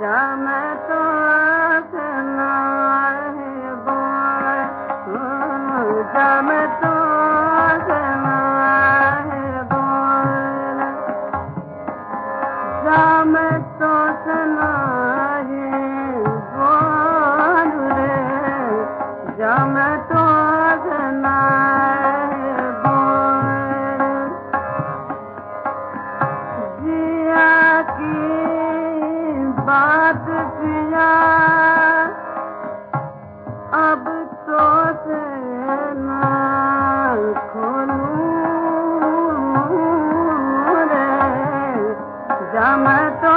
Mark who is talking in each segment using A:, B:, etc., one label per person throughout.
A: जम तो न जम तो नमोष मतो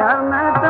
A: जमत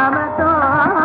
A: तो